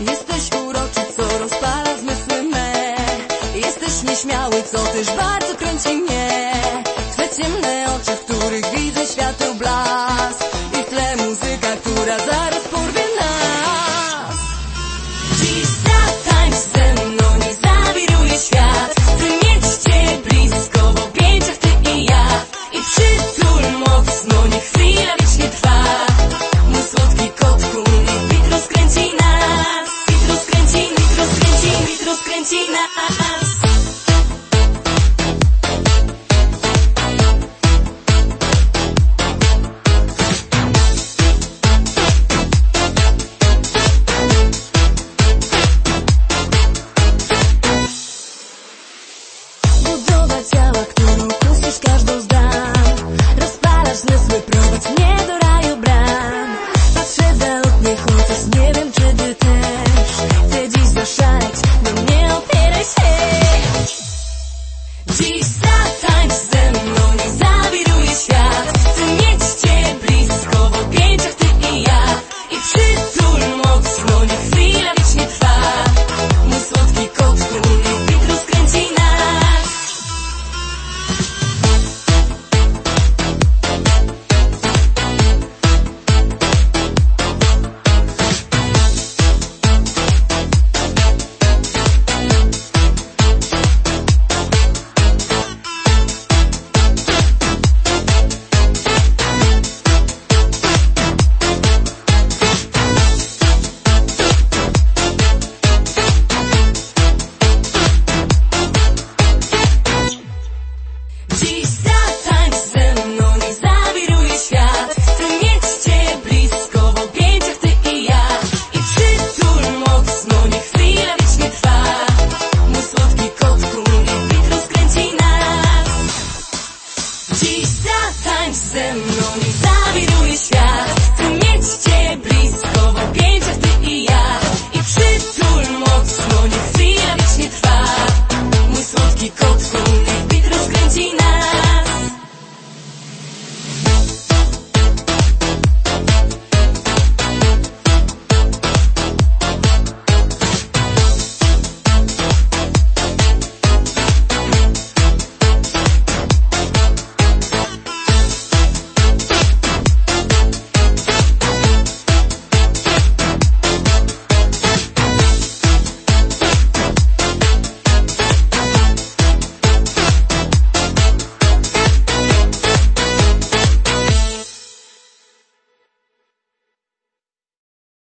Jesteś uroczy, co rozpala zmysły me. Jesteś nieśmiały, co też bardzo kręci mnie sense.